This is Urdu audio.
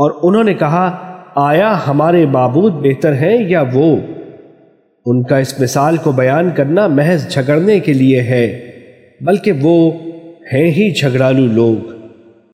اور انہوں نے کہا، آیا ہمارے معبود بہتر ہیں یا وہ؟ ان کا اس مثال کو بیان کرنا محض جھگڑنے کے لیے ہے، بلکہ وہ ہیں ہی جھگڑالو لوگ۔